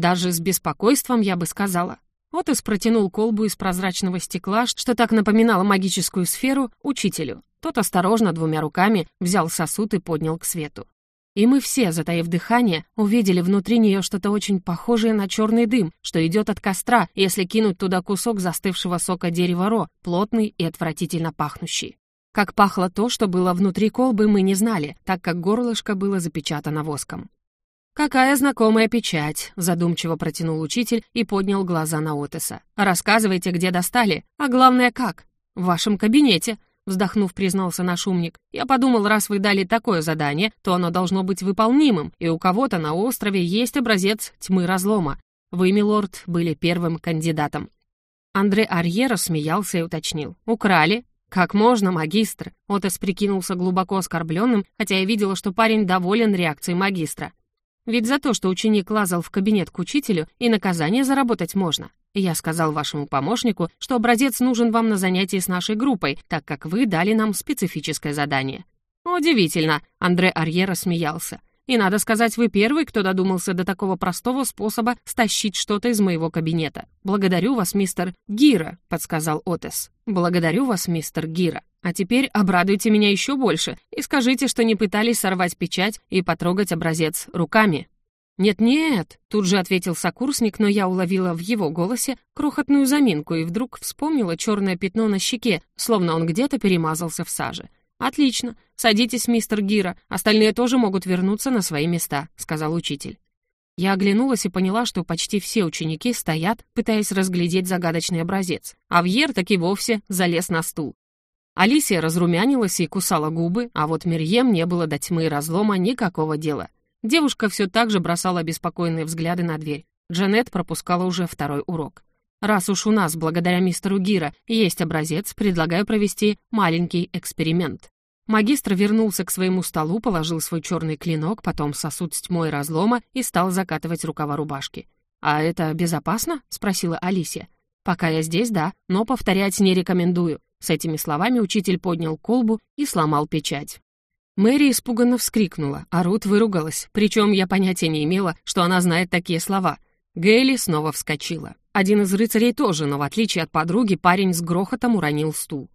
Даже с беспокойством, я бы сказала. Отес протянул колбу из прозрачного стекла, что так напоминало магическую сферу, учителю. Тот осторожно двумя руками взял сосуд и поднял к свету. И мы все, затаив дыхание, увидели внутри нее что-то очень похожее на черный дым, что идет от костра, если кинуть туда кусок застывшего сока дерева ро, плотный и отвратительно пахнущий. Как пахло то, что было внутри колбы, мы не знали, так как горлышко было запечатано воском. «Какая знакомая печать», — задумчиво протянул учитель и поднял глаза на Отеса. «Рассказывайте, где достали, а главное, как?» «В вашем кабинете», вздохнув, признался наш умник. «Я подумал, раз вы дали такое задание, то оно должно быть выполнимым, и у кого-то на острове есть образец тьмы разлома. Вы, милорд, были первым кандидатом». Андре Арьера смеялся и уточнил. «Украли?» «Как можно, магистр?» Отес прикинулся глубоко оскорбленным, хотя я видела, что парень доволен реакцией магистра. «Ведь за то, что ученик лазал в кабинет к учителю, и наказание заработать можно. Я сказал вашему помощнику, что образец нужен вам на занятии с нашей группой, так как вы дали нам специфическое задание». «Удивительно», — Андре Арьера смеялся. «И надо сказать, вы первый, кто додумался до такого простого способа стащить что-то из моего кабинета. Благодарю вас, мистер Гира», — подсказал Отес. «Благодарю вас, мистер Гира. А теперь обрадуйте меня еще больше и скажите, что не пытались сорвать печать и потрогать образец руками». «Нет-нет», — тут же ответил сокурсник, но я уловила в его голосе крохотную заминку и вдруг вспомнила черное пятно на щеке, словно он где-то перемазался в саже. «Отлично. Садитесь, мистер Гира. Остальные тоже могут вернуться на свои места», — сказал учитель. Я оглянулась и поняла, что почти все ученики стоят, пытаясь разглядеть загадочный образец, а Вьер таки вовсе залез на стул. Алисия разрумянилась и кусала губы, а вот Мирьем не было до тьмы и разлома никакого дела — Девушка все так же бросала беспокойные взгляды на дверь. Джанет пропускала уже второй урок. «Раз уж у нас, благодаря мистеру Гира, есть образец, предлагаю провести маленький эксперимент». Магистр вернулся к своему столу, положил свой черный клинок, потом сосуд с тьмой разлома и стал закатывать рукава рубашки. «А это безопасно?» — спросила Алисия. «Пока я здесь, да, но повторять не рекомендую». С этими словами учитель поднял колбу и сломал печать. Мэри испуганно вскрикнула, а Рут выругалась, причем я понятия не имела, что она знает такие слова. Гейли снова вскочила. Один из рыцарей тоже, но в отличие от подруги, парень с грохотом уронил стул.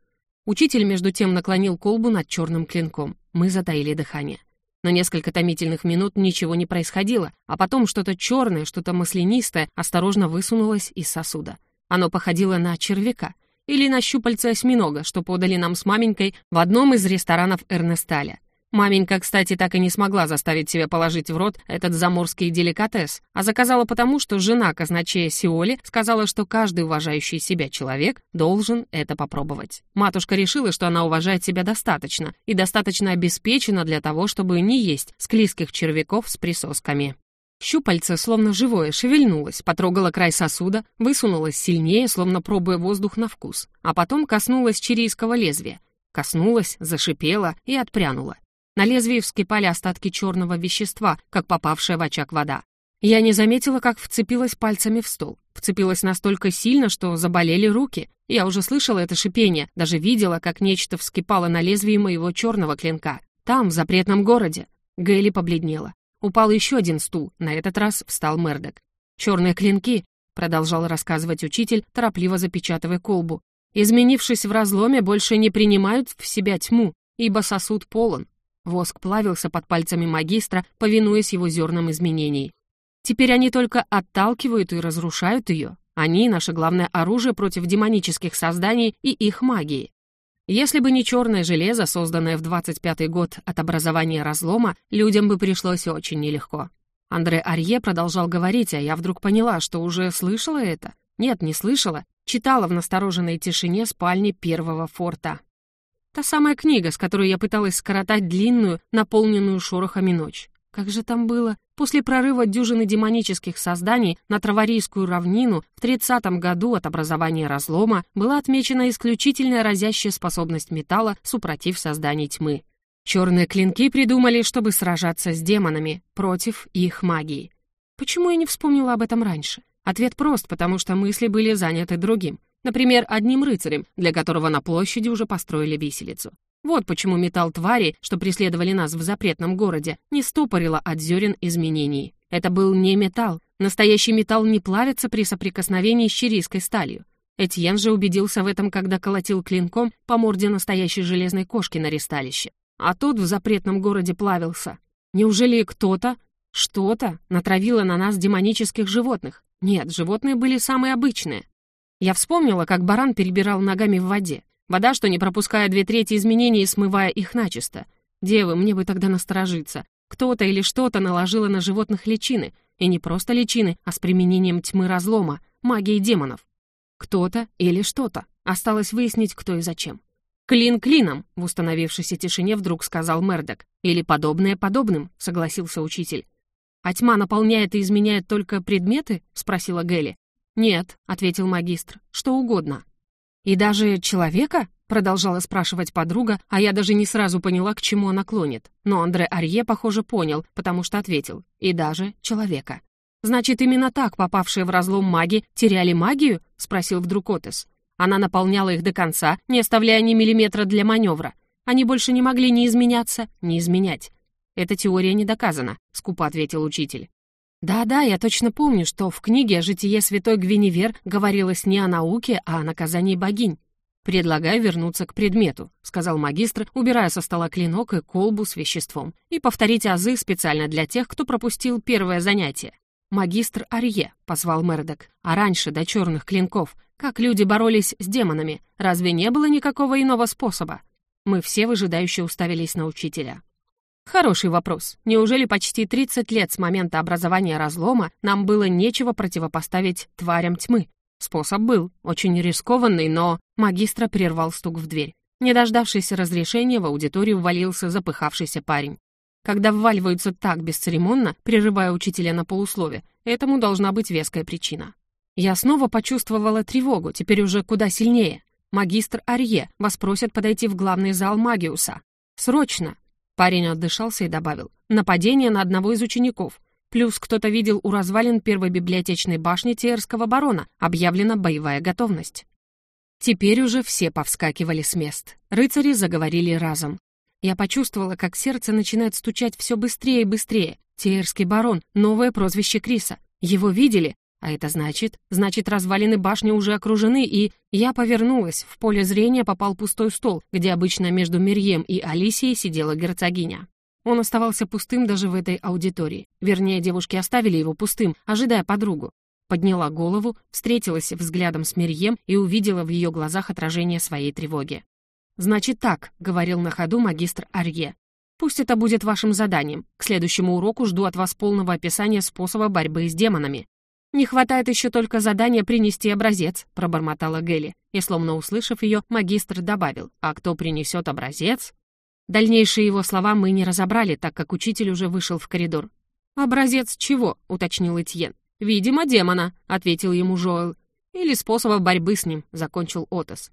Учитель между тем наклонил колбу над черным клинком. Мы затаили дыхание. На несколько томительных минут ничего не происходило, а потом что-то черное, что-то маслянистое осторожно высунулось из сосуда. Оно походило на червяка или на щупальца осьминога, что подали нам с маменькой в одном из ресторанов Эрнесталя. Маменька, кстати, так и не смогла заставить себя положить в рот этот заморский деликатес, а заказала потому, что жена казначея Сиоли сказала, что каждый уважающий себя человек должен это попробовать. Матушка решила, что она уважает себя достаточно и достаточно обеспечена для того, чтобы не есть склизких червяков с присосками. Щупальце, словно живое, шевельнулось, потрогало край сосуда, высунулось сильнее, словно пробуя воздух на вкус, а потом коснулось чирийского лезвия. Коснулась, зашипела и отпрянула. На лезвии вскипали остатки черного вещества, как попавшая в очаг вода. Я не заметила, как вцепилась пальцами в стол. Вцепилась настолько сильно, что заболели руки. Я уже слышала это шипение, даже видела, как нечто вскипало на лезвии моего черного клинка. Там, в запретном городе. Гейли побледнела. Упал еще один стул, на этот раз встал Мердок. «Черные клинки», — продолжал рассказывать учитель, торопливо запечатывая колбу, «изменившись в разломе, больше не принимают в себя тьму, ибо сосуд полон. Воск плавился под пальцами магистра, повинуясь его зернам изменений. Теперь они только отталкивают и разрушают ее. Они — наше главное оружие против демонических созданий и их магии. Если бы не черное железо, созданное в 25-й год от образования разлома, людям бы пришлось очень нелегко. Андре Арье продолжал говорить, а я вдруг поняла, что уже слышала это. Нет, не слышала. Читала в настороженной тишине спальни первого форта. Та самая книга, с которой я пыталась скоротать длинную, наполненную шорохами ночь. Как же там было? После прорыва дюжины демонических созданий на Траварийскую равнину в 30-м году от образования разлома была отмечена исключительная разящая способность металла супротив созданий тьмы. Черные клинки придумали, чтобы сражаться с демонами против их магии. Почему я не вспомнила об этом раньше? Ответ прост, потому что мысли были заняты другим. Например, одним рыцарем, для которого на площади уже построили виселицу. Вот почему металл твари, что преследовали нас в запретном городе, не стопорило от зерен изменений. Это был не металл. Настоящий металл не плавится при соприкосновении с чирийской сталью. Этьен же убедился в этом, когда колотил клинком по морде настоящей железной кошки на ресталище. А тот в запретном городе плавился. Неужели кто-то, что-то натравило на нас демонических животных? Нет, животные были самые обычные. Я вспомнила, как баран перебирал ногами в воде. Вода, что не пропуская две трети изменений смывая их начисто. Девы, мне бы тогда насторожиться. Кто-то или что-то наложило на животных личины. И не просто личины, а с применением тьмы разлома, магии демонов. Кто-то или что-то. Осталось выяснить, кто и зачем. «Клин клином», — в установившейся тишине вдруг сказал Мердок. «Или подобное подобным», — согласился учитель. «А тьма наполняет и изменяет только предметы?» — спросила Гелли. «Нет», — ответил магистр, — «что угодно». «И даже человека?» — продолжала спрашивать подруга, а я даже не сразу поняла, к чему она клонит. Но Андре Арье, похоже, понял, потому что ответил. «И даже человека». «Значит, именно так попавшие в разлом маги теряли магию?» — спросил вдруг Отес. Она наполняла их до конца, не оставляя ни миллиметра для маневра. Они больше не могли ни изменяться, ни изменять. «Эта теория не доказана», — скупо ответил учитель. «Да-да, я точно помню, что в книге «Житие святой Гвиневер» говорилось не о науке, а о наказании богинь. «Предлагаю вернуться к предмету», — сказал магистр, убирая со стола клинок и колбу с веществом, «и повторить азы специально для тех, кто пропустил первое занятие. «Магистр Арье», — позвал Мердок. «А раньше, до черных клинков, как люди боролись с демонами, разве не было никакого иного способа?» Мы все выжидающе уставились на учителя. Хороший вопрос. Неужели почти 30 лет с момента образования разлома нам было нечего противопоставить тварям тьмы? Способ был, очень рискованный, но... Магистра прервал стук в дверь. Не дождавшись разрешения, в аудиторию ввалился запыхавшийся парень. Когда вваливаются так бесцеремонно, прерывая учителя на полуслове, этому должна быть веская причина. Я снова почувствовала тревогу, теперь уже куда сильнее. Магистр Арье вас просят подойти в главный зал Магиуса. Срочно! Парень отдышался и добавил. Нападение на одного из учеников. Плюс кто-то видел у развалин первой библиотечной башни Тиерского барона. Объявлена боевая готовность. Теперь уже все повскакивали с мест. Рыцари заговорили разом. Я почувствовала, как сердце начинает стучать все быстрее и быстрее. Тиерский барон — новое прозвище Криса. Его видели, а это значит, значит, развалины башни уже окружены, и я повернулась. В поле зрения попал пустой стол, где обычно между Мирьем и Алисией сидела герцогиня. Он оставался пустым даже в этой аудитории. Вернее, девушки оставили его пустым, ожидая подругу. Подняла голову, встретилась взглядом с Мирьем и увидела в ее глазах отражение своей тревоги. «Значит так», — говорил на ходу магистр Арье. «Пусть это будет вашим заданием. К следующему уроку жду от вас полного описания способа борьбы с демонами». «Не хватает еще только задания принести образец», — пробормотала Гелли. И, словно услышав ее, магистр добавил, «А кто принесет образец?» Дальнейшие его слова мы не разобрали, так как учитель уже вышел в коридор. «Образец чего?» — уточнил Этьен. «Видимо, демона», — ответил ему Жоэл. «Или способа борьбы с ним», — закончил Отос.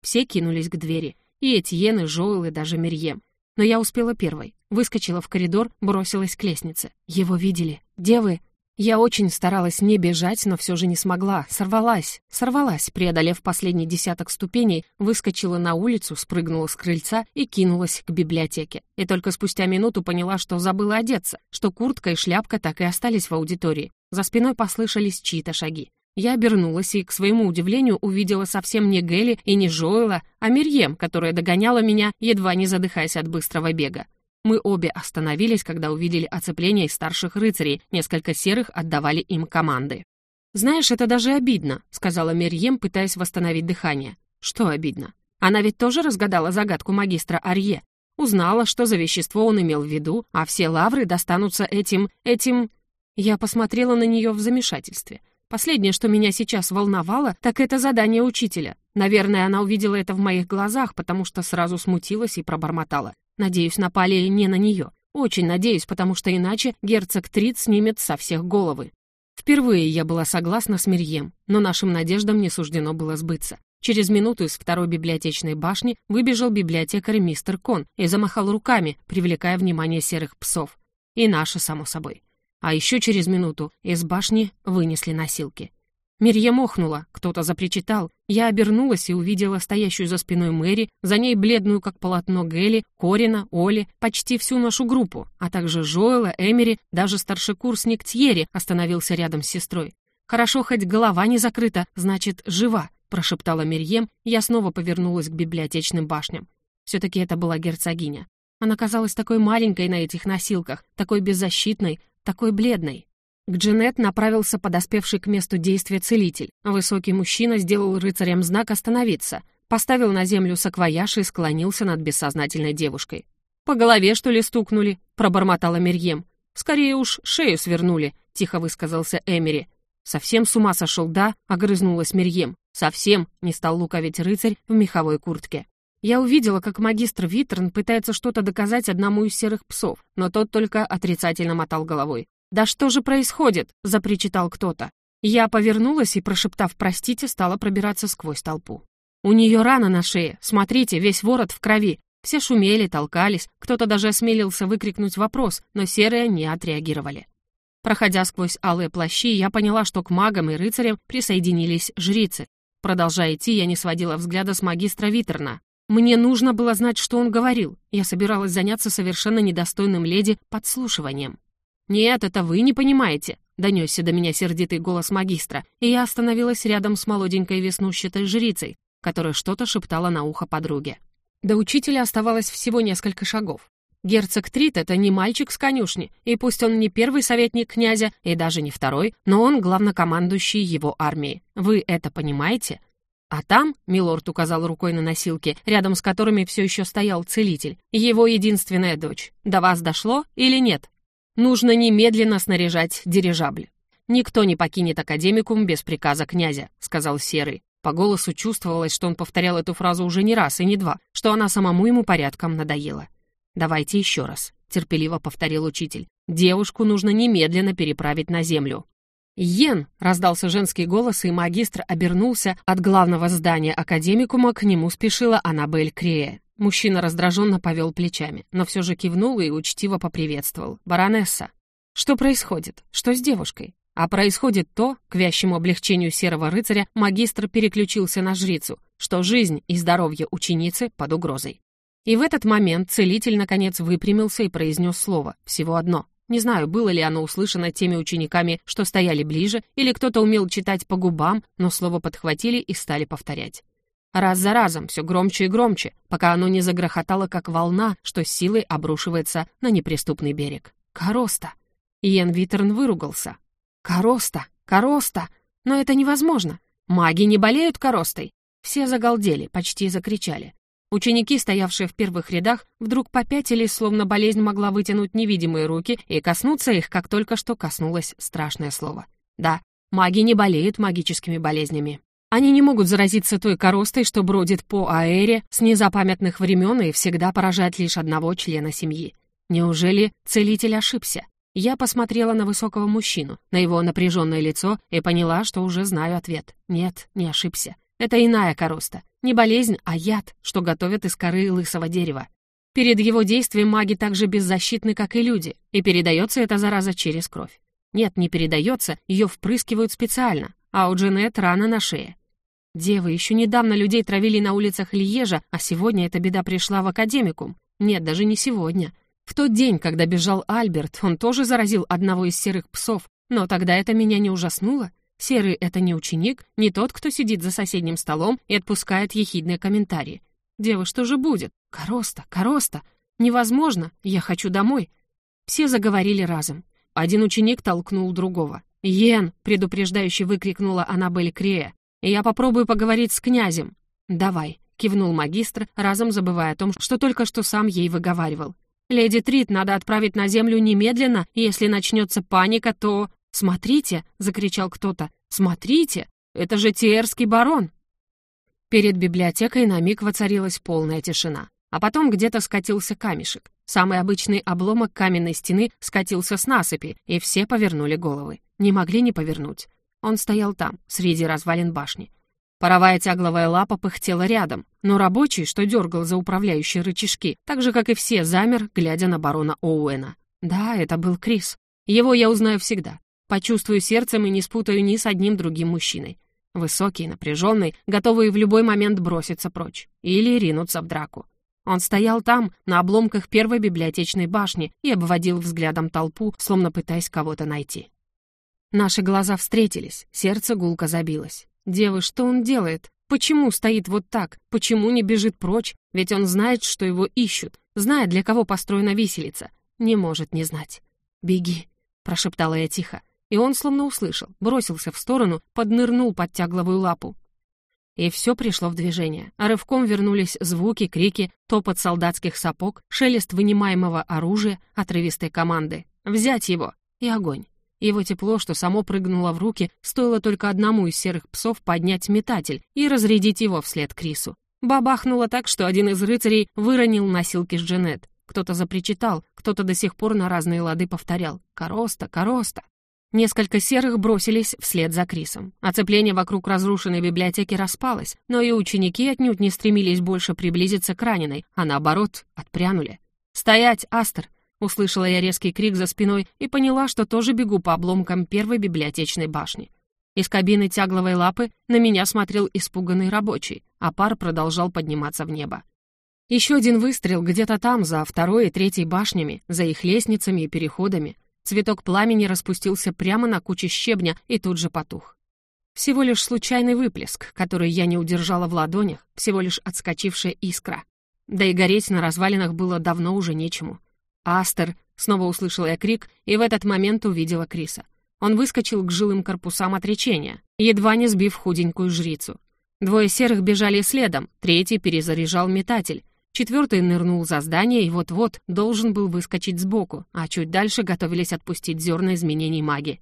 Все кинулись к двери. И Этьен, и Жоэл, и даже Мерьем. Но я успела первой. Выскочила в коридор, бросилась к лестнице. Его видели. Девы. Я очень старалась не бежать, но все же не смогла. Сорвалась. Сорвалась, преодолев последний десяток ступеней, выскочила на улицу, спрыгнула с крыльца и кинулась к библиотеке. И только спустя минуту поняла, что забыла одеться, что куртка и шляпка так и остались в аудитории. За спиной послышались чьи-то шаги. Я обернулась и, к своему удивлению, увидела совсем не Гелли и не Жоэла, а Мирьем, которая догоняла меня, едва не задыхаясь от быстрого бега. Мы обе остановились, когда увидели оцепление старших рыцарей, несколько серых отдавали им команды. «Знаешь, это даже обидно», — сказала Мирьем, пытаясь восстановить дыхание. «Что обидно? Она ведь тоже разгадала загадку магистра Арье. Узнала, что за вещество он имел в виду, а все лавры достанутся этим... этим...» Я посмотрела на нее в замешательстве — Последнее, что меня сейчас волновало, так это задание учителя. Наверное, она увидела это в моих глазах, потому что сразу смутилась и пробормотала. Надеюсь, напали не на нее. Очень надеюсь, потому что иначе герцог Трид снимет со всех головы. Впервые я была согласна с Мирьем, но нашим надеждам не суждено было сбыться. Через минуту из второй библиотечной башни выбежал библиотекарь мистер Кон и замахал руками, привлекая внимание серых псов. И наши, само собой. А еще через минуту из башни вынесли носилки. Мирья мохнула, кто-то запричитал. Я обернулась и увидела стоящую за спиной Мэри, за ней бледную, как полотно Гелли, Корина, Оли, почти всю нашу группу, а также Жоэла, Эмери, даже старшекурсник Тьерри остановился рядом с сестрой. «Хорошо, хоть голова не закрыта, значит, жива», прошептала Мирьем, я снова повернулась к библиотечным башням. Все-таки это была герцогиня. Она казалась такой маленькой на этих носилках, такой беззащитной, такой бледной. К Джанет направился подоспевший к месту действия целитель. Высокий мужчина сделал рыцарям знак «Остановиться», поставил на землю саквояж и склонился над бессознательной девушкой. «По голове, что ли, стукнули?» — пробормотала Мерьем. «Скорее уж, шею свернули», — тихо высказался Эмери. «Совсем с ума сошел, да?» — огрызнулась Мерьем. «Совсем», — не стал лукавить рыцарь в меховой куртке. Я увидела, как магистр Витерн пытается что-то доказать одному из серых псов, но тот только отрицательно мотал головой. «Да что же происходит?» — запричитал кто-то. Я повернулась и, прошептав «простите», стала пробираться сквозь толпу. «У нее рана на шее, смотрите, весь ворот в крови». Все шумели, толкались, кто-то даже осмелился выкрикнуть вопрос, но серые не отреагировали. Проходя сквозь алые плащи, я поняла, что к магам и рыцарям присоединились жрицы. Продолжая идти, я не сводила взгляда с магистра Витерна. Мне нужно было знать, что он говорил. Я собиралась заняться совершенно недостойным леди подслушиванием. «Нет, это вы не понимаете», — донесся до меня сердитый голос магистра, и я остановилась рядом с молоденькой веснущатой жрицей, которая что-то шептала на ухо подруге. До учителя оставалось всего несколько шагов. Герцог Трит — это не мальчик с конюшни, и пусть он не первый советник князя, и даже не второй, но он главнокомандующий его армии. Вы это понимаете? А там, — Милорд указал рукой на носилки, рядом с которыми все еще стоял целитель, его единственная дочь. До вас дошло или нет? Нужно немедленно снаряжать дирижабль. «Никто не покинет академикум без приказа князя», — сказал Серый. По голосу чувствовалось, что он повторял эту фразу уже не раз и не два, что она самому ему порядком надоела. «Давайте еще раз», — терпеливо повторил учитель. «Девушку нужно немедленно переправить на землю». «Йен!» — раздался женский голос, и магистр обернулся от главного здания академикума, к нему спешила Аннабель Крея. Мужчина раздраженно повел плечами, но все же кивнул и учтиво поприветствовал. «Баронесса, что происходит? Что с девушкой?» А происходит то, к вящему облегчению серого рыцаря, магистр переключился на жрицу, что жизнь и здоровье ученицы под угрозой. И в этот момент целитель, наконец, выпрямился и произнес слово, всего одно. Не знаю, было ли оно услышано теми учениками, что стояли ближе, или кто-то умел читать по губам, но слово подхватили и стали повторять. Раз за разом, все громче и громче, пока оно не загрохотало, как волна, что силой обрушивается на неприступный берег. «Короста!» Иен Витерн выругался. «Короста! Короста! Но это невозможно! Маги не болеют коростой!» Все загалдели, почти закричали. Ученики, стоявшие в первых рядах, вдруг попятились, словно болезнь могла вытянуть невидимые руки и коснуться их, как только что коснулось страшное слово. Да, маги не болеют магическими болезнями. Они не могут заразиться той коростой, что бродит по аэре с незапамятных времен и всегда поражает лишь одного члена семьи. Неужели целитель ошибся? Я посмотрела на высокого мужчину, на его напряженное лицо и поняла, что уже знаю ответ. Нет, не ошибся. Это иная короста. Не болезнь, а яд, что готовят из коры лысого дерева. Перед его действием маги так же беззащитны, как и люди, и передается эта зараза через кровь. Нет, не передается, ее впрыскивают специально, а у Джанет рана на шее. Девы, еще недавно людей травили на улицах Льежа, а сегодня эта беда пришла в академикум. Нет, даже не сегодня. В тот день, когда бежал Альберт, он тоже заразил одного из серых псов, но тогда это меня не ужаснуло. Серый — это не ученик, не тот, кто сидит за соседним столом и отпускает ехидные комментарии. Девы, что же будет? Короста, короста. Невозможно, я хочу домой. Все заговорили разом. Один ученик толкнул другого. «Йен!» — предупреждающе выкрикнула Аннабель Крея я попробую поговорить с князем». «Давай», — кивнул магистр, разом забывая о том, что только что сам ей выговаривал. «Леди Трит надо отправить на землю немедленно, если начнется паника, то...» «Смотрите!» — закричал кто-то. «Смотрите! Это же Тиерский барон!» Перед библиотекой на миг воцарилась полная тишина. А потом где-то скатился камешек. Самый обычный обломок каменной стены скатился с насыпи, и все повернули головы. Не могли не повернуть. Он стоял там, среди развалин башни. Паровая тягловая лапа пыхтела рядом, но рабочий, что дергал за управляющие рычажки, так же, как и все, замер, глядя на барона Оуэна. Да, это был Крис. Его я узнаю всегда. Почувствую сердцем и не спутаю ни с одним другим мужчиной. Высокий, напряженный, готовый в любой момент броситься прочь. Или ринуться в драку. Он стоял там, на обломках первой библиотечной башни, и обводил взглядом толпу, словно пытаясь кого-то найти. Наши глаза встретились, сердце гулко забилось. «Девы, что он делает? Почему стоит вот так? Почему не бежит прочь? Ведь он знает, что его ищут, знает, для кого построена виселица. Не может не знать. «Беги», — прошептала я тихо. И он словно услышал, бросился в сторону, поднырнул под тягловую лапу. И все пришло в движение. А рывком вернулись звуки, крики, топот солдатских сапог, шелест вынимаемого оружия, отрывистой команды. «Взять его!» и огонь. Его тепло, что само прыгнуло в руки, стоило только одному из серых псов поднять метатель и разрядить его вслед Крису. Бабахнуло так, что один из рыцарей выронил носилки с Джанет. Кто-то запричитал, кто-то до сих пор на разные лады повторял «Короста, Короста». Несколько серых бросились вслед за Крисом. Оцепление вокруг разрушенной библиотеки распалось, но и ученики отнюдь не стремились больше приблизиться к раненой, а наоборот, отпрянули. «Стоять, Астер!» Услышала я резкий крик за спиной и поняла, что тоже бегу по обломкам первой библиотечной башни. Из кабины тягловой лапы на меня смотрел испуганный рабочий, а пар продолжал подниматься в небо. Еще один выстрел где-то там, за второй и третьей башнями, за их лестницами и переходами. Цветок пламени распустился прямо на куче щебня и тут же потух. Всего лишь случайный выплеск, который я не удержала в ладонях, всего лишь отскочившая искра. Да и гореть на развалинах было давно уже нечему. «Астер!» — снова услышала я крик, и в этот момент увидела Криса. Он выскочил к жилым корпусам отречения, едва не сбив худенькую жрицу. Двое серых бежали следом, третий перезаряжал метатель, четвертый нырнул за здание и вот-вот должен был выскочить сбоку, а чуть дальше готовились отпустить зерна изменений маги.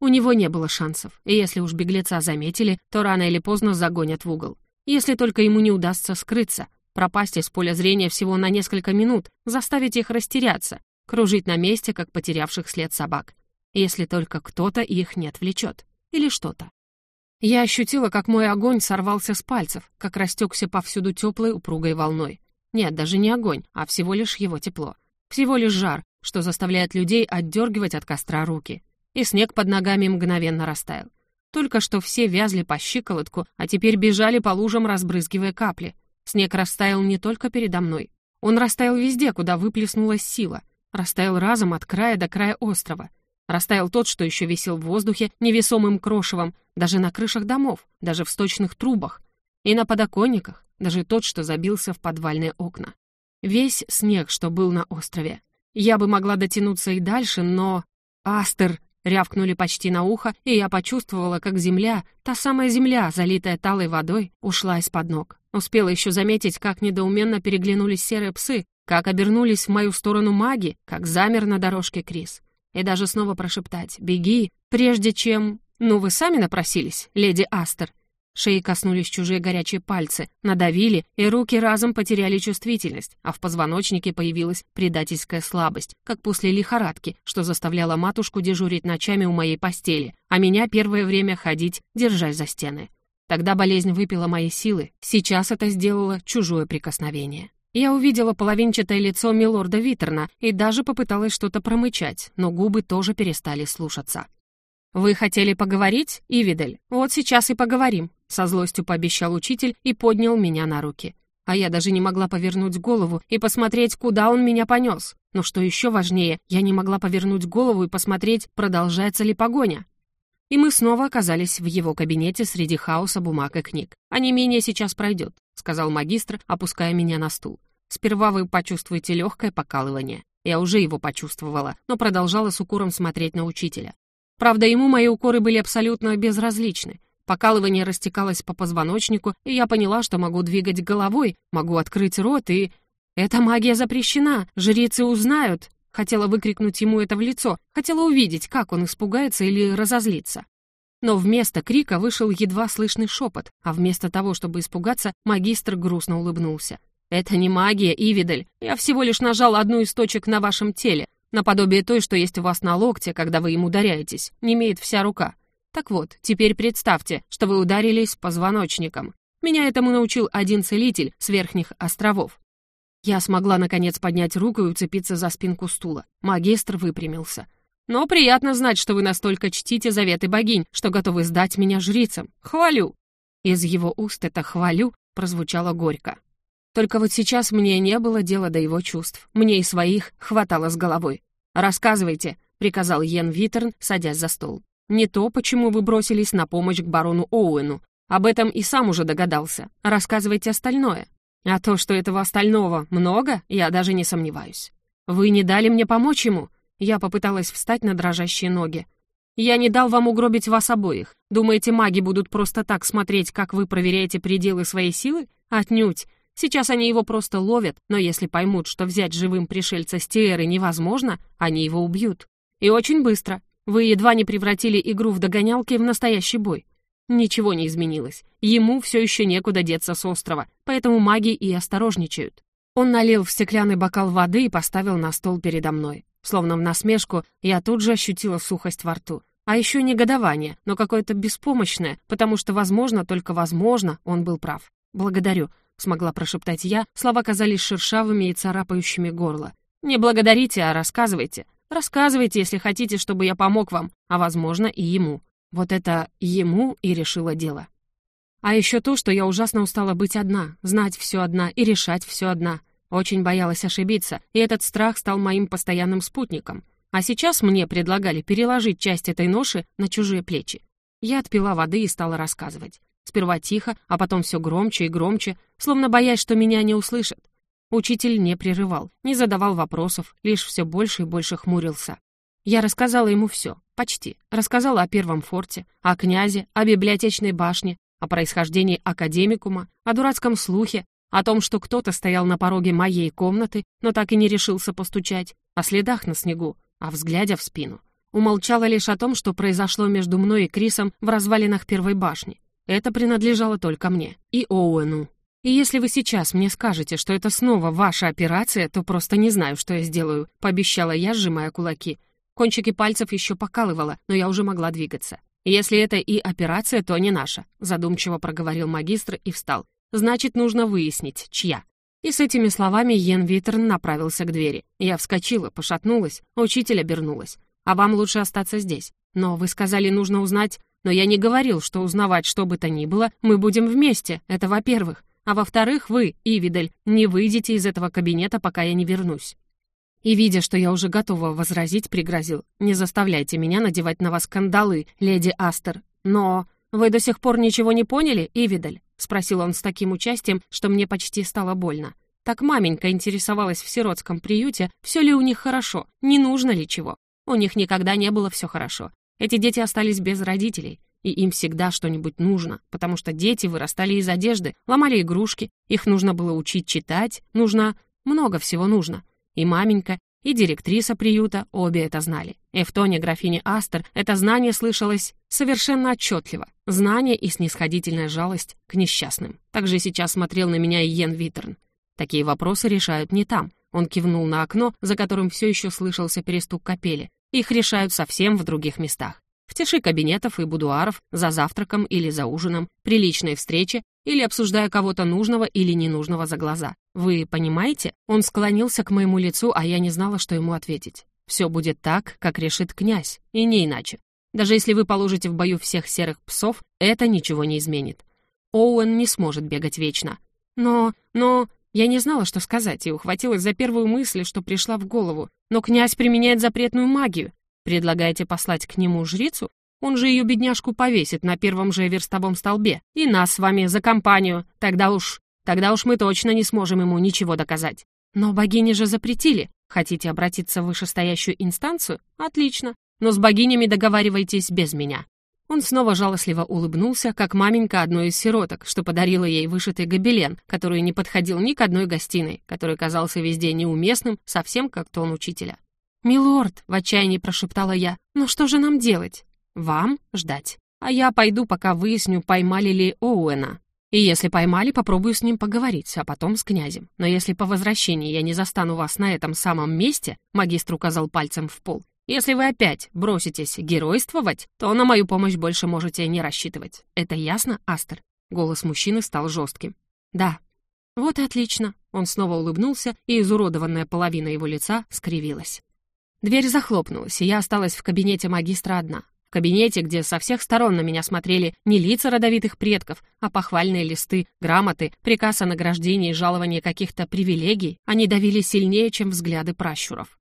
У него не было шансов, и если уж беглеца заметили, то рано или поздно загонят в угол. Если только ему не удастся скрыться, пропасть из поля зрения всего на несколько минут, заставить их растеряться, кружить на месте, как потерявших след собак. Если только кто-то их не отвлечет. Или что-то. Я ощутила, как мой огонь сорвался с пальцев, как растекся повсюду теплой упругой волной. Нет, даже не огонь, а всего лишь его тепло. Всего лишь жар, что заставляет людей отдергивать от костра руки. И снег под ногами мгновенно растаял. Только что все вязли по щиколотку, а теперь бежали по лужам, разбрызгивая капли. Снег растаял не только передо мной. Он растаял везде, куда выплеснулась сила. Растаял разом от края до края острова. Растаял тот, что еще висел в воздухе невесомым крошевом, даже на крышах домов, даже в сточных трубах. И на подоконниках, даже тот, что забился в подвальные окна. Весь снег, что был на острове. Я бы могла дотянуться и дальше, но... «Астер!» — рявкнули почти на ухо, и я почувствовала, как земля, та самая земля, залитая талой водой, ушла из-под ног. Успела еще заметить, как недоуменно переглянулись серые псы, как обернулись в мою сторону маги, как замер на дорожке Крис. И даже снова прошептать «Беги!», прежде чем... «Ну, вы сами напросились, леди Астер!» Шеи коснулись чужие горячие пальцы, надавили, и руки разом потеряли чувствительность, а в позвоночнике появилась предательская слабость, как после лихорадки, что заставляла матушку дежурить ночами у моей постели, а меня первое время ходить, держась за стены. Тогда болезнь выпила мои силы, сейчас это сделало чужое прикосновение. Я увидела половинчатое лицо милорда Витерна и даже попыталась что-то промычать, но губы тоже перестали слушаться. «Вы хотели поговорить, Ивидель? Вот сейчас и поговорим», — со злостью пообещал учитель и поднял меня на руки. А я даже не могла повернуть голову и посмотреть, куда он меня понес. Но что еще важнее, я не могла повернуть голову и посмотреть, продолжается ли погоня. И мы снова оказались в его кабинете среди хаоса бумаг и книг. «А не менее сейчас пройдет», — сказал магистр, опуская меня на стул. «Сперва вы почувствуете легкое покалывание. Я уже его почувствовала, но продолжала с укором смотреть на учителя. Правда, ему мои укоры были абсолютно безразличны. Покалывание растекалось по позвоночнику, и я поняла, что могу двигать головой, могу открыть рот, и... «Эта магия запрещена, жрицы узнают», Хотела выкрикнуть ему это в лицо, хотела увидеть, как он испугается или разозлится. Но вместо крика вышел едва слышный шепот, а вместо того, чтобы испугаться, магистр грустно улыбнулся. «Это не магия, Ивидель. Я всего лишь нажал одну из точек на вашем теле, наподобие той, что есть у вас на локте, когда вы им ударяетесь. Не имеет вся рука. Так вот, теперь представьте, что вы ударились позвоночником. Меня этому научил один целитель с верхних островов. Я смогла, наконец, поднять руку и уцепиться за спинку стула. Магистр выпрямился. Но приятно знать, что вы настолько чтите заветы богинь, что готовы сдать меня жрицам. Хвалю!» Из его уст это «хвалю» прозвучало горько. Только вот сейчас мне не было дела до его чувств. Мне и своих хватало с головой. «Рассказывайте», — приказал Йен Витерн, садясь за стол. «Не то, почему вы бросились на помощь к барону Оуэну. Об этом и сам уже догадался. Рассказывайте остальное. А то, что этого остального много, я даже не сомневаюсь. Вы не дали мне помочь ему?» Я попыталась встать на дрожащие ноги. «Я не дал вам угробить вас обоих. Думаете, маги будут просто так смотреть, как вы проверяете пределы своей силы? Отнюдь. Сейчас они его просто ловят, но если поймут, что взять живым пришельца с Тиэры невозможно, они его убьют. И очень быстро. Вы едва не превратили игру в догонялки в настоящий бой. Ничего не изменилось. Ему все еще некуда деться с острова, поэтому маги и осторожничают. Он налил в стеклянный бокал воды и поставил на стол передо мной. Словно в насмешку, я тут же ощутила сухость во рту. А еще негодование, но какое-то беспомощное, потому что, возможно, только возможно, он был прав. «Благодарю», — смогла прошептать я, слова казались шершавыми и царапающими горло. «Не благодарите, а рассказывайте. Рассказывайте, если хотите, чтобы я помог вам, а, возможно, и ему». Вот это «ему» и решило дело. А еще то, что я ужасно устала быть одна, знать все одна и решать все одна. Очень боялась ошибиться, и этот страх стал моим постоянным спутником. А сейчас мне предлагали переложить часть этой ноши на чужие плечи. Я отпила воды и стала рассказывать. Сперва тихо, а потом все громче и громче, словно боясь, что меня не услышат. Учитель не прерывал, не задавал вопросов, лишь все больше и больше хмурился. Я рассказала ему все, почти. Рассказала о первом форте, о князе, о библиотечной башне, о происхождении академикума, о дурацком слухе, о том, что кто-то стоял на пороге моей комнаты, но так и не решился постучать, о следах на снегу, о взгляде в спину. Умолчала лишь о том, что произошло между мной и Крисом в развалинах первой башни. Это принадлежало только мне и Оуэну. И если вы сейчас мне скажете, что это снова ваша операция, то просто не знаю, что я сделаю», — пообещала я, сжимая кулаки. Кончики пальцев еще покалывало, но я уже могла двигаться. «Если это и операция, то не наша», — задумчиво проговорил магистр и встал. Значит, нужно выяснить, чья. И с этими словами Йен Витерн направился к двери. Я вскочила, пошатнулась, учитель обернулась. «А вам лучше остаться здесь. Но вы сказали, нужно узнать... Но я не говорил, что узнавать что бы то ни было, мы будем вместе, это во-первых. А во-вторых, вы, Ивидель, не выйдете из этого кабинета, пока я не вернусь». И, видя, что я уже готова возразить, пригрозил. «Не заставляйте меня надевать на вас кандалы, леди Астер. Но вы до сих пор ничего не поняли, Ивидель?» — спросил он с таким участием, что мне почти стало больно. Так маменька интересовалась в сиротском приюте, все ли у них хорошо, не нужно ли чего. У них никогда не было все хорошо. Эти дети остались без родителей, и им всегда что-нибудь нужно, потому что дети вырастали из одежды, ломали игрушки, их нужно было учить читать, нужно... много всего нужно. И маменька, и директриса приюта обе это знали. И в тоне графини Астер это знание слышалось совершенно отчетливо. Знание и снисходительная жалость к несчастным. Также сейчас смотрел на меня и Йен Витерн. Такие вопросы решают не там. Он кивнул на окно, за которым все еще слышался перестук капели. Их решают совсем в других местах. В тиши кабинетов и будуаров, за завтраком или за ужином, при личной встрече или обсуждая кого-то нужного или ненужного за глаза. Вы понимаете? Он склонился к моему лицу, а я не знала, что ему ответить. Все будет так, как решит князь, и не иначе. Даже если вы положите в бою всех серых псов, это ничего не изменит. Оуэн не сможет бегать вечно. Но, но... Я не знала, что сказать, и ухватилась за первую мысль, что пришла в голову. Но князь применяет запретную магию. Предлагаете послать к нему жрицу? Он же ее бедняжку повесит на первом же верстовом столбе. И нас с вами за компанию. Тогда уж... Тогда уж мы точно не сможем ему ничего доказать. Но богини же запретили. Хотите обратиться в вышестоящую инстанцию? Отлично. Но с богинями договаривайтесь без меня». Он снова жалостливо улыбнулся, как маменька одной из сироток, что подарила ей вышитый гобелен, который не подходил ни к одной гостиной, который казался везде неуместным, совсем как тон учителя. «Милорд», — в отчаянии прошептала я, — «ну что же нам делать?» «Вам ждать. А я пойду, пока выясню, поймали ли Оуэна. И если поймали, попробую с ним поговорить, а потом с князем. Но если по возвращении я не застану вас на этом самом месте, магистр указал пальцем в пол, если вы опять броситесь геройствовать, то на мою помощь больше можете не рассчитывать. Это ясно, Астер?» Голос мужчины стал жестким. «Да». «Вот и отлично». Он снова улыбнулся, и изуродованная половина его лица скривилась. Дверь захлопнулась, и я осталась в кабинете магистра одна. В кабинете, где со всех сторон на меня смотрели не лица родовитых предков, а похвальные листы, грамоты, приказ о награждении и жаловании каких-то привилегий, они давили сильнее, чем взгляды пращуров.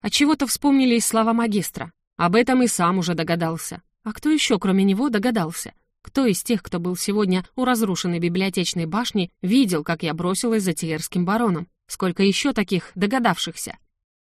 Отчего-то вспомнились слова магистра. Об этом и сам уже догадался. А кто еще, кроме него, догадался? Кто из тех, кто был сегодня у разрушенной библиотечной башни, видел, как я бросилась за Тиерским бароном? Сколько еще таких догадавшихся?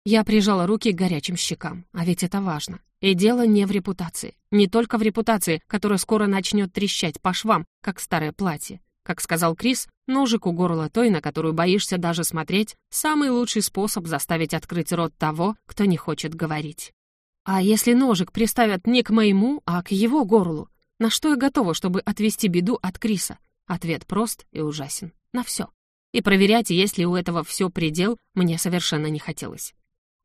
Я прижала руки к горячим щекам, а ведь это важно. И дело не в репутации. Не только в репутации, которая скоро начнет трещать по швам, как старое платье. Как сказал Крис, ножик у горла той, на которую боишься даже смотреть, самый лучший способ заставить открыть рот того, кто не хочет говорить. А если ножик приставят не к моему, а к его горлу? На что я готова, чтобы отвести беду от Криса? Ответ прост и ужасен. На все. И проверять, есть ли у этого все предел, мне совершенно не хотелось.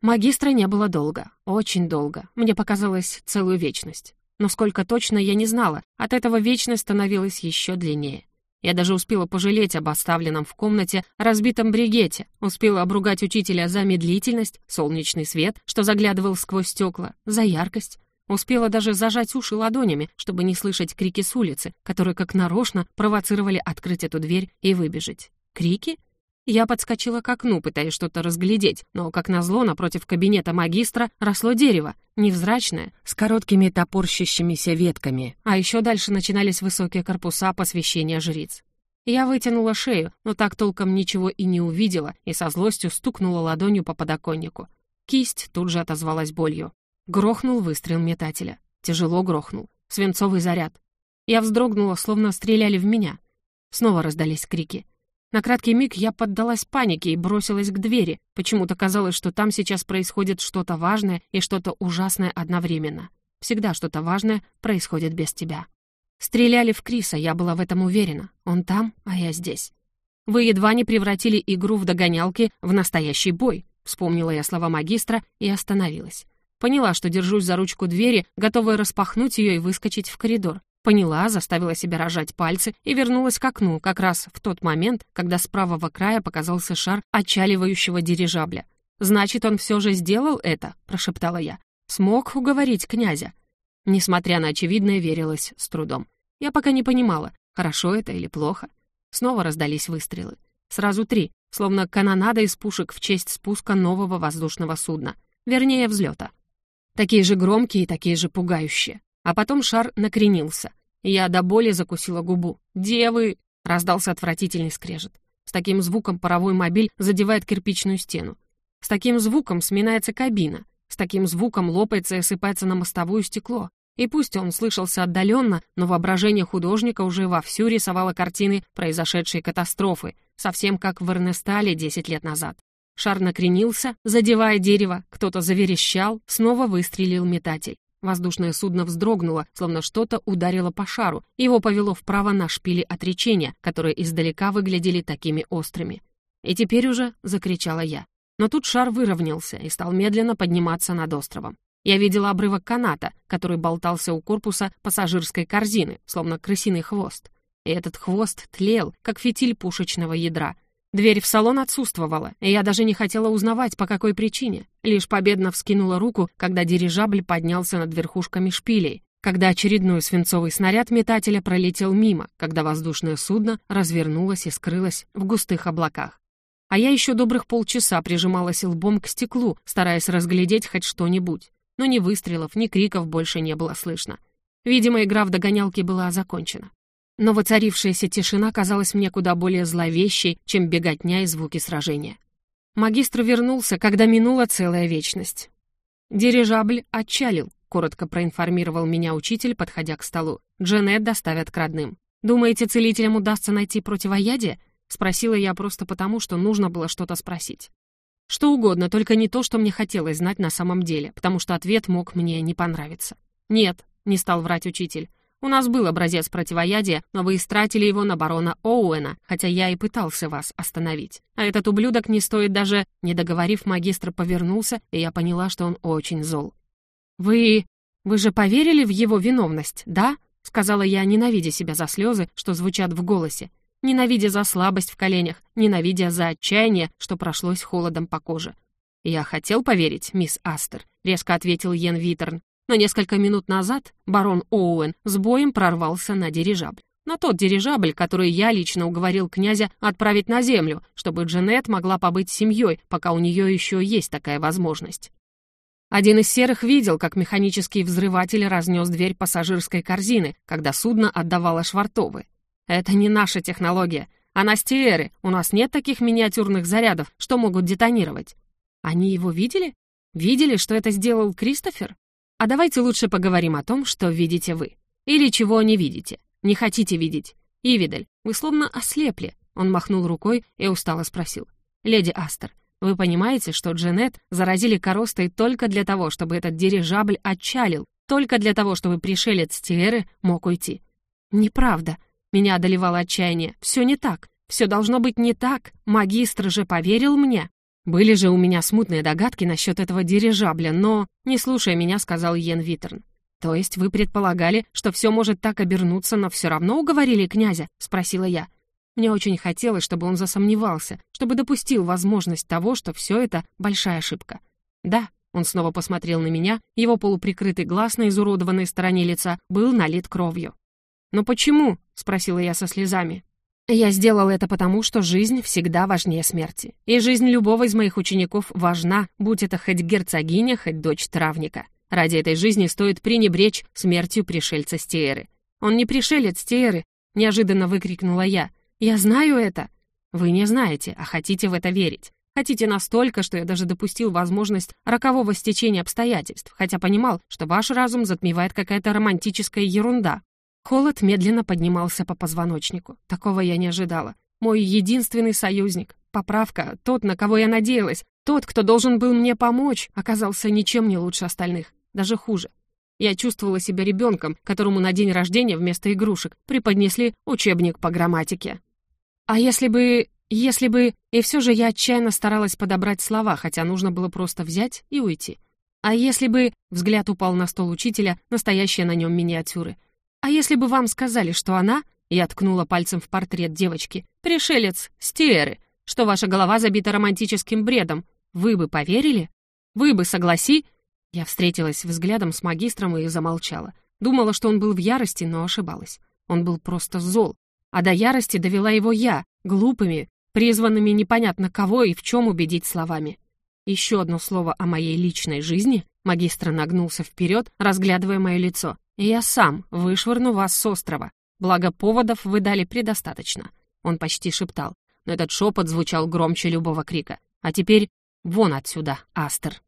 Магистра не было долго, очень долго. Мне показалось целую вечность. Но сколько точно я не знала, от этого вечность становилась еще длиннее. Я даже успела пожалеть об оставленном в комнате разбитом бригете, успела обругать учителя за медлительность, солнечный свет, что заглядывал сквозь стекла, за яркость. Успела даже зажать уши ладонями, чтобы не слышать крики с улицы, которые как нарочно провоцировали открыть эту дверь и выбежать. Крики? Я подскочила к окну, пытаясь что-то разглядеть, но, как назло, напротив кабинета магистра росло дерево, невзрачное, с короткими топорщащимися ветками, а еще дальше начинались высокие корпуса посвящения жриц. Я вытянула шею, но так толком ничего и не увидела, и со злостью стукнула ладонью по подоконнику. Кисть тут же отозвалась болью. Грохнул выстрел метателя. Тяжело грохнул. Свинцовый заряд. Я вздрогнула, словно стреляли в меня. Снова раздались крики. На краткий миг я поддалась панике и бросилась к двери. Почему-то казалось, что там сейчас происходит что-то важное и что-то ужасное одновременно. Всегда что-то важное происходит без тебя. Стреляли в Криса, я была в этом уверена. Он там, а я здесь. Вы едва не превратили игру в догонялки в настоящий бой. Вспомнила я слова магистра и остановилась. Поняла, что держусь за ручку двери, готовая распахнуть ее и выскочить в коридор. Поняла, заставила себя рожать пальцы и вернулась к окну, как раз в тот момент, когда с правого края показался шар отчаливающего дирижабля. «Значит, он все же сделал это?» — прошептала я. «Смог уговорить князя?» Несмотря на очевидное, верилась с трудом. Я пока не понимала, хорошо это или плохо. Снова раздались выстрелы. Сразу три, словно канонада из пушек в честь спуска нового воздушного судна. Вернее, взлета. Такие же громкие и такие же пугающие. А потом шар накренился. Я до боли закусила губу. «Девы!» — раздался отвратительный скрежет. С таким звуком паровой мобиль задевает кирпичную стену. С таким звуком сминается кабина. С таким звуком лопается и осыпается на мостовую стекло. И пусть он слышался отдаленно, но воображение художника уже вовсю рисовало картины произошедшей катастрофы, совсем как в Эрнестале 10 лет назад. Шар накренился, задевая дерево, кто-то заверещал, снова выстрелил метатель. Воздушное судно вздрогнуло, словно что-то ударило по шару. Его повело вправо на шпили отречения, которые издалека выглядели такими острыми. «И теперь уже!» — закричала я. Но тут шар выровнялся и стал медленно подниматься над островом. Я видела обрывок каната, который болтался у корпуса пассажирской корзины, словно крысиный хвост. И этот хвост тлел, как фитиль пушечного ядра, Дверь в салон отсутствовала, и я даже не хотела узнавать, по какой причине. Лишь победно вскинула руку, когда дирижабль поднялся над верхушками шпилей, когда очередной свинцовый снаряд метателя пролетел мимо, когда воздушное судно развернулось и скрылось в густых облаках. А я еще добрых полчаса прижималась лбом к стеклу, стараясь разглядеть хоть что-нибудь. Но ни выстрелов, ни криков больше не было слышно. Видимо, игра в догонялки была закончена. Но воцарившаяся тишина казалась мне куда более зловещей, чем беготня и звуки сражения. Магистр вернулся, когда минула целая вечность. «Дирижабль отчалил», — коротко проинформировал меня учитель, подходя к столу. «Джанет доставят к родным. Думаете, целителям удастся найти противоядие?» — спросила я просто потому, что нужно было что-то спросить. Что угодно, только не то, что мне хотелось знать на самом деле, потому что ответ мог мне не понравиться. «Нет», — не стал врать учитель, у нас был образец противоядия, но вы истратили его на барона Оуэна, хотя я и пытался вас остановить. А этот ублюдок не стоит даже...» Не договорив, магистр повернулся, и я поняла, что он очень зол. «Вы... вы же поверили в его виновность, да?» — сказала я, ненавидя себя за слезы, что звучат в голосе, ненавидя за слабость в коленях, ненавидя за отчаяние, что прошлось холодом по коже. «Я хотел поверить, мисс Астер», — резко ответил Йен Витерн. Но несколько минут назад барон Оуэн с боем прорвался на дирижабль. На тот дирижабль, который я лично уговорил князя отправить на землю, чтобы Джанет могла побыть семьей, пока у нее еще есть такая возможность. Один из серых видел, как механический взрыватель разнес дверь пассажирской корзины, когда судно отдавало швартовы. Это не наша технология. А стиэры. у нас нет таких миниатюрных зарядов, что могут детонировать. Они его видели? Видели, что это сделал Кристофер? А давайте лучше поговорим о том, что видите вы. Или чего не видите. Не хотите видеть. Ивидель, вы словно ослепли. Он махнул рукой и устало спросил. «Леди Астер, вы понимаете, что Джанет заразили коростой только для того, чтобы этот дирижабль отчалил, только для того, чтобы пришелец Тиэры мог уйти?» «Неправда», меня одолевало отчаяние. Все не так. Все должно быть не так. Магистр же поверил мне. Были же у меня смутные догадки насчет этого дирижабля, но, не слушая меня, сказал Йен Витерн. «То есть вы предполагали, что все может так обернуться, но все равно уговорили князя?» — спросила я. Мне очень хотелось, чтобы он засомневался, чтобы допустил возможность того, что все это большая ошибка. «Да», — он снова посмотрел на меня, его полуприкрытый глаз на изуродованной стороне лица был налит кровью. «Но почему?» — спросила я со слезами. «Я сделал это потому, что жизнь всегда важнее смерти. И жизнь любого из моих учеников важна, будь это хоть герцогиня, хоть дочь травника. Ради этой жизни стоит пренебречь смертью пришельца Стееры. Он не пришелец Стееры!» — неожиданно выкрикнула я. «Я знаю это!» «Вы не знаете, а хотите в это верить. Хотите настолько, что я даже допустил возможность рокового стечения обстоятельств, хотя понимал, что ваш разум затмевает какая-то романтическая ерунда, Холод медленно поднимался по позвоночнику. Такого я не ожидала. Мой единственный союзник, поправка, тот, на кого я надеялась, тот, кто должен был мне помочь, оказался ничем не лучше остальных, даже хуже. Я чувствовала себя ребенком, которому на день рождения вместо игрушек преподнесли учебник по грамматике. А если бы... если бы... И все же я отчаянно старалась подобрать слова, хотя нужно было просто взять и уйти. А если бы... Взгляд упал на стол учителя, настоящие на нем миниатюры. «А если бы вам сказали, что она...» Я ткнула пальцем в портрет девочки. «Пришелец, Стиэры, что ваша голова забита романтическим бредом. Вы бы поверили? Вы бы согласи...» Я встретилась взглядом с магистром и замолчала. Думала, что он был в ярости, но ошибалась. Он был просто зол. А до ярости довела его я, глупыми, призванными непонятно кого и в чем убедить словами. Еще одно слово о моей личной жизни. Магистр нагнулся вперед, разглядывая мое лицо. «Я сам вышвырну вас с острова. Благо поводов вы дали предостаточно», — он почти шептал. Но этот шепот звучал громче любого крика. «А теперь вон отсюда, Астер».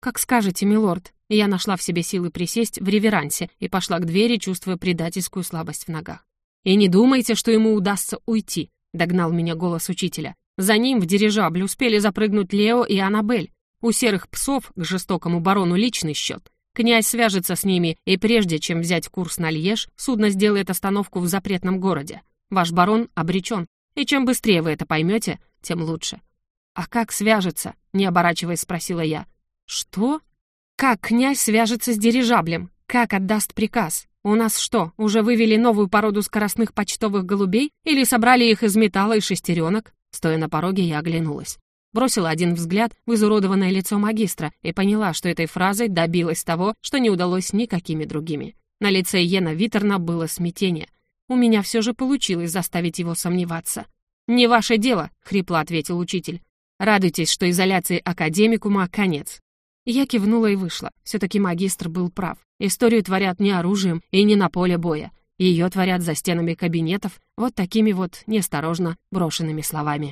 «Как скажете, милорд». Я нашла в себе силы присесть в реверансе и пошла к двери, чувствуя предательскую слабость в ногах. «И не думайте, что ему удастся уйти», — догнал меня голос учителя. За ним в дирижабль успели запрыгнуть Лео и Аннабель. У серых псов к жестокому барону личный счет. Князь свяжется с ними, и прежде чем взять курс на Льеж, судно сделает остановку в запретном городе. Ваш барон обречен, и чем быстрее вы это поймете, тем лучше». «А как свяжется?» — не оборачиваясь, спросила я. «Что?» «Как князь свяжется с дирижаблем? Как отдаст приказ? У нас что, уже вывели новую породу скоростных почтовых голубей? Или собрали их из металла и шестеренок?» Стоя на пороге, я оглянулась. Бросила один взгляд в изуродованное лицо магистра и поняла, что этой фразой добилась того, что не удалось никакими другими. На лице Йена Витерна было смятение. У меня все же получилось заставить его сомневаться. «Не ваше дело», — хрипло ответил учитель. «Радуйтесь, что изоляции академикума конец». Я кивнула и вышла. Все-таки магистр был прав. Историю творят не оружием и не на поле боя. Ее творят за стенами кабинетов вот такими вот неосторожно брошенными словами.